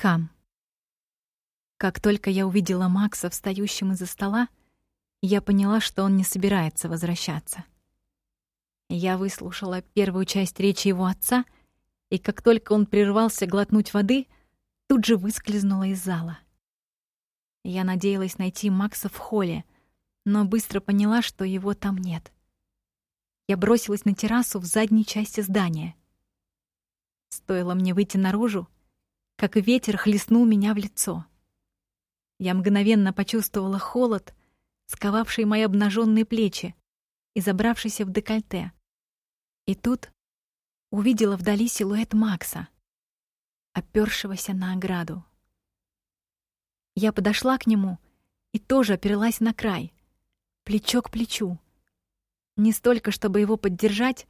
Кам. Как только я увидела Макса встающим из-за стола, я поняла, что он не собирается возвращаться. Я выслушала первую часть речи его отца, и как только он прервался глотнуть воды, тут же выскользнула из зала. Я надеялась найти Макса в холле, но быстро поняла, что его там нет. Я бросилась на террасу в задней части здания. Стоило мне выйти наружу, как ветер хлестнул меня в лицо. Я мгновенно почувствовала холод, сковавший мои обнаженные плечи и забравшийся в декольте. И тут увидела вдали силуэт Макса, опёршегося на ограду. Я подошла к нему и тоже оперлась на край, плечо к плечу. Не столько, чтобы его поддержать,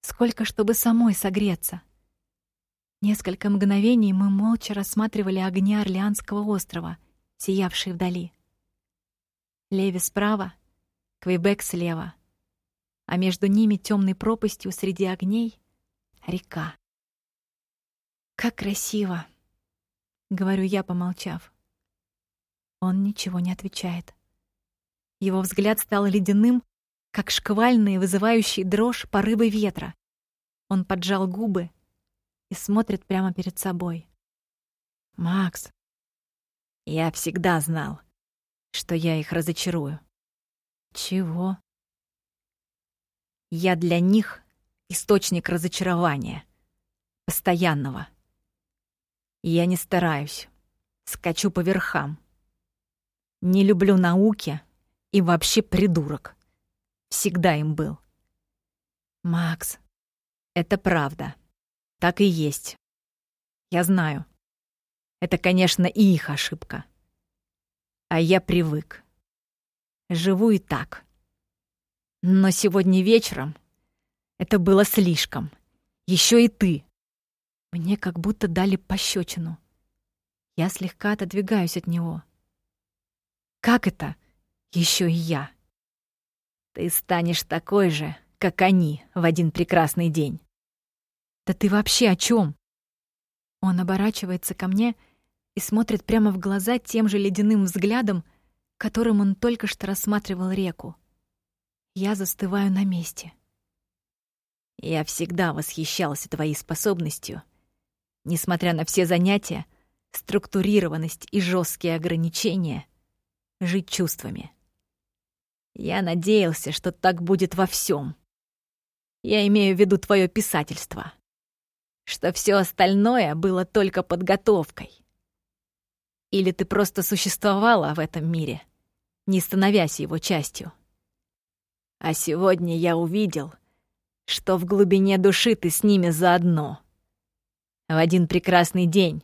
сколько чтобы самой согреться. Несколько мгновений мы молча рассматривали огни Орлеанского острова, сиявшие вдали. Леви справа, Квебек слева, а между ними темной пропастью среди огней — река. «Как красиво!» — говорю я, помолчав. Он ничего не отвечает. Его взгляд стал ледяным, как шквальные, вызывающие дрожь порывы ветра. Он поджал губы, и смотрит прямо перед собой. «Макс, я всегда знал, что я их разочарую». «Чего?» «Я для них источник разочарования. Постоянного. Я не стараюсь, скачу по верхам. Не люблю науки и вообще придурок. Всегда им был. Макс, это правда. Так и есть. Я знаю. Это, конечно, и их ошибка. А я привык. Живу и так. Но сегодня вечером это было слишком. Еще и ты. Мне как будто дали пощечину. Я слегка отодвигаюсь от него. Как это? Еще и я. Ты станешь такой же, как они в один прекрасный день. Да ты вообще о чем? Он оборачивается ко мне и смотрит прямо в глаза тем же ледяным взглядом, которым он только что рассматривал реку. Я застываю на месте. Я всегда восхищался твоей способностью, несмотря на все занятия, структурированность и жесткие ограничения, жить чувствами. Я надеялся, что так будет во всем. Я имею в виду твое писательство что все остальное было только подготовкой. Или ты просто существовала в этом мире, не становясь его частью. А сегодня я увидел, что в глубине души ты с ними заодно. В один прекрасный день,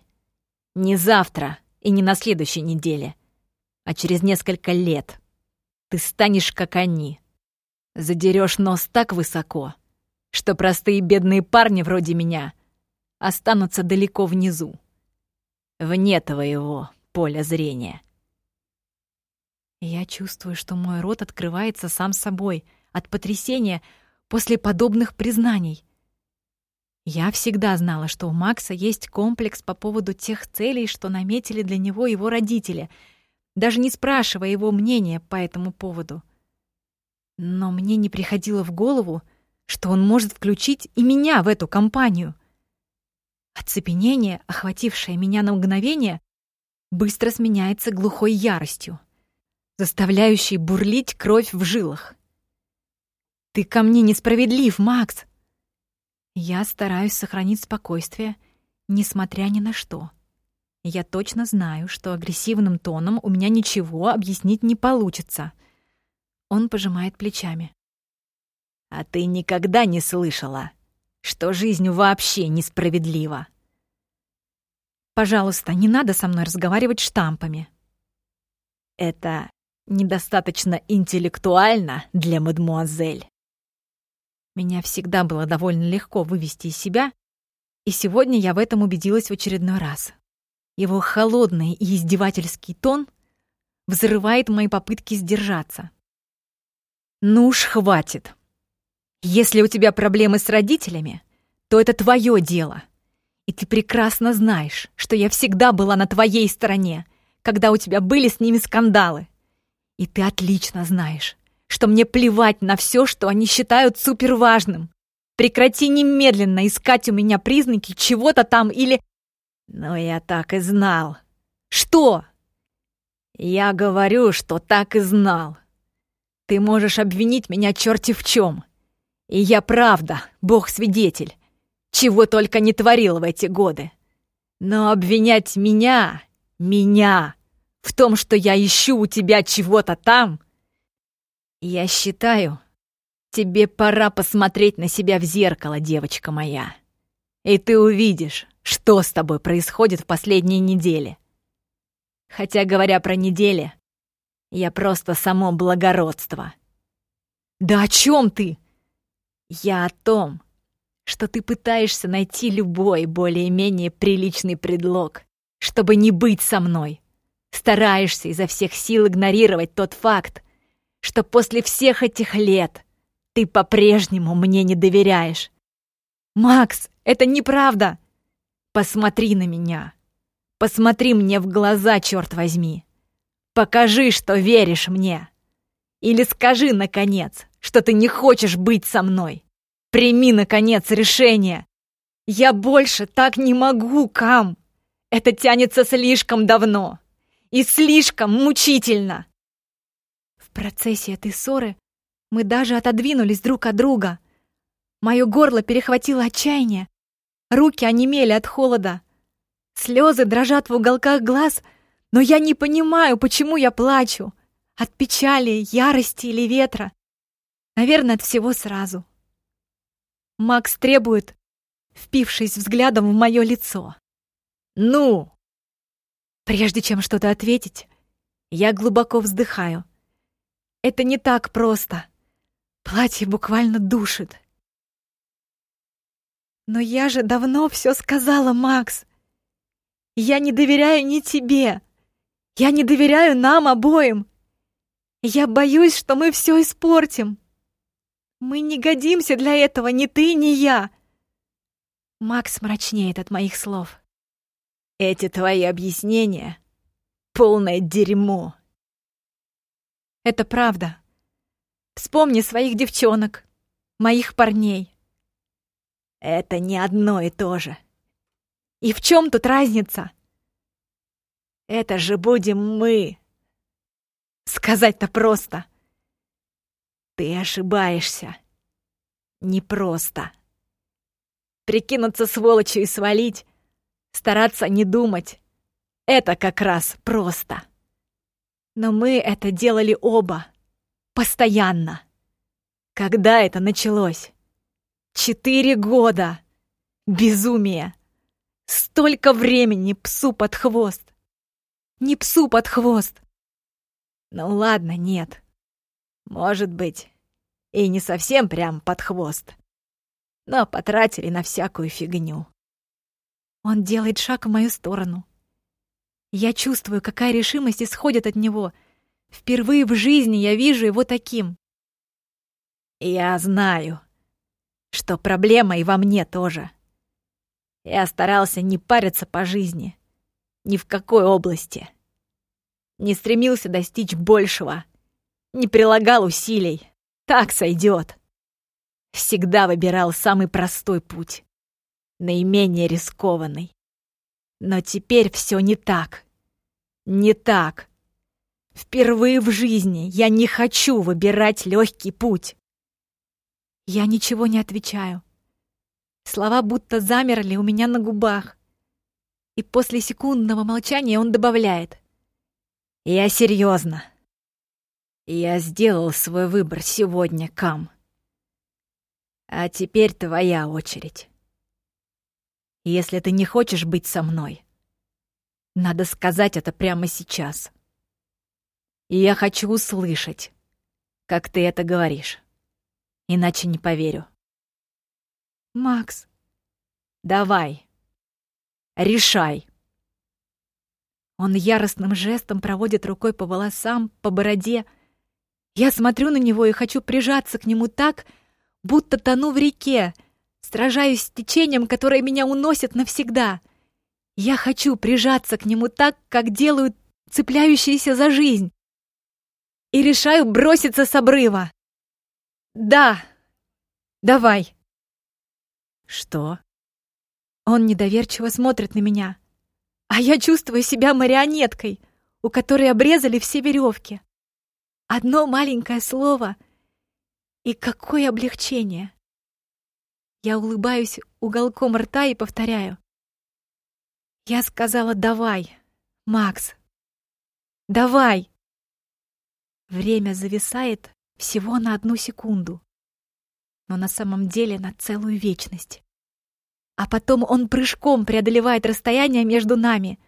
не завтра и не на следующей неделе, а через несколько лет, ты станешь как они. Задерешь нос так высоко, что простые бедные парни вроде меня — останутся далеко внизу, вне твоего поля зрения. Я чувствую, что мой рот открывается сам собой от потрясения после подобных признаний. Я всегда знала, что у Макса есть комплекс по поводу тех целей, что наметили для него его родители, даже не спрашивая его мнения по этому поводу. Но мне не приходило в голову, что он может включить и меня в эту компанию — Оцепенение, охватившее меня на мгновение, быстро сменяется глухой яростью, заставляющей бурлить кровь в жилах. «Ты ко мне несправедлив, Макс!» Я стараюсь сохранить спокойствие, несмотря ни на что. Я точно знаю, что агрессивным тоном у меня ничего объяснить не получится. Он пожимает плечами. «А ты никогда не слышала, что жизнь вообще несправедлива. Пожалуйста, не надо со мной разговаривать штампами. Это недостаточно интеллектуально для мадмуазель. Меня всегда было довольно легко вывести из себя, и сегодня я в этом убедилась в очередной раз. Его холодный и издевательский тон взрывает мои попытки сдержаться. «Ну уж хватит!» Если у тебя проблемы с родителями, то это твое дело. И ты прекрасно знаешь, что я всегда была на твоей стороне, когда у тебя были с ними скандалы. И ты отлично знаешь, что мне плевать на все, что они считают суперважным. Прекрати немедленно искать у меня признаки чего-то там или... Но я так и знал. Что? Я говорю, что так и знал. Ты можешь обвинить меня черти в чем. И я правда, бог-свидетель, чего только не творил в эти годы. Но обвинять меня, меня, в том, что я ищу у тебя чего-то там, я считаю, тебе пора посмотреть на себя в зеркало, девочка моя. И ты увидишь, что с тобой происходит в последние недели. Хотя, говоря про недели, я просто само благородство. Да о чем ты? Я о том, что ты пытаешься найти любой более-менее приличный предлог, чтобы не быть со мной. Стараешься изо всех сил игнорировать тот факт, что после всех этих лет ты по-прежнему мне не доверяешь. Макс, это неправда. Посмотри на меня. Посмотри мне в глаза, черт возьми. Покажи, что веришь мне. Или скажи, наконец, что ты не хочешь быть со мной. Прими, наконец, решение. Я больше так не могу, Кам. Это тянется слишком давно и слишком мучительно. В процессе этой ссоры мы даже отодвинулись друг от друга. Мое горло перехватило отчаяние. Руки онемели от холода. Слезы дрожат в уголках глаз, но я не понимаю, почему я плачу. От печали, ярости или ветра. Наверное, от всего сразу. Макс требует, впившись взглядом в мое лицо. «Ну!» Прежде чем что-то ответить, я глубоко вздыхаю. Это не так просто. Платье буквально душит. Но я же давно все сказала, Макс. Я не доверяю ни тебе. Я не доверяю нам обоим. Я боюсь, что мы все испортим. Мы не годимся для этого, ни ты, ни я. Макс мрачнеет от моих слов. Эти твои объяснения — полное дерьмо. Это правда. Вспомни своих девчонок, моих парней. Это не одно и то же. И в чем тут разница? Это же будем мы. Сказать-то просто. Ты ошибаешься. Непросто. Прикинуться сволочью и свалить, стараться не думать — это как раз просто. Но мы это делали оба. Постоянно. Когда это началось? Четыре года. Безумие. Столько времени псу под хвост. Не псу под хвост. Ну ладно, нет. Может быть, и не совсем прям под хвост. Но потратили на всякую фигню. Он делает шаг в мою сторону. Я чувствую, какая решимость исходит от него. Впервые в жизни я вижу его таким. Я знаю, что проблема и во мне тоже. Я старался не париться по жизни. Ни в какой области. Не стремился достичь большего не прилагал усилий. Так сойдет. Всегда выбирал самый простой путь, наименее рискованный. Но теперь все не так. Не так. Впервые в жизни я не хочу выбирать легкий путь. Я ничего не отвечаю. Слова будто замерли у меня на губах. И после секундного молчания он добавляет. «Я серьезно. Я сделал свой выбор сегодня, Кам. А теперь твоя очередь. Если ты не хочешь быть со мной, надо сказать это прямо сейчас. И я хочу услышать, как ты это говоришь. Иначе не поверю. Макс, давай. Решай. Он яростным жестом проводит рукой по волосам, по бороде, я смотрю на него и хочу прижаться к нему так, будто тону в реке, сражаюсь с течением, которое меня уносит навсегда. Я хочу прижаться к нему так, как делают цепляющиеся за жизнь. И решаю броситься с обрыва. Да, давай. Что? Он недоверчиво смотрит на меня. А я чувствую себя марионеткой, у которой обрезали все веревки. Одно маленькое слово. И какое облегчение. Я улыбаюсь уголком рта и повторяю. Я сказала «давай», Макс. «Давай!» Время зависает всего на одну секунду, но на самом деле на целую вечность. А потом он прыжком преодолевает расстояние между нами,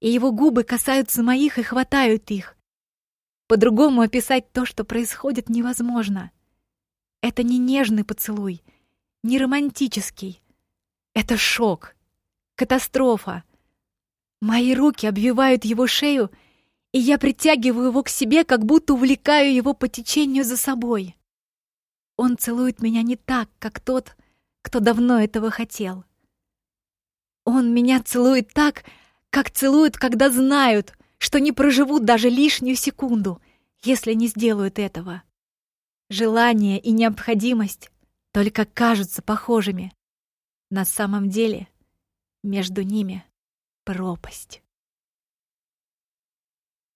и его губы касаются моих и хватают их. По-другому описать то, что происходит, невозможно. Это не нежный поцелуй — не романтический. Это шок, катастрофа. Мои руки обвивают его шею, и я притягиваю его к себе, как будто увлекаю его по течению за собой. Он целует меня не так, как тот, кто давно этого хотел. Он меня целует так, как целуют, когда знают, что не проживут даже лишнюю секунду, если не сделают этого. Желание и необходимость только кажутся похожими. На самом деле между ними пропасть.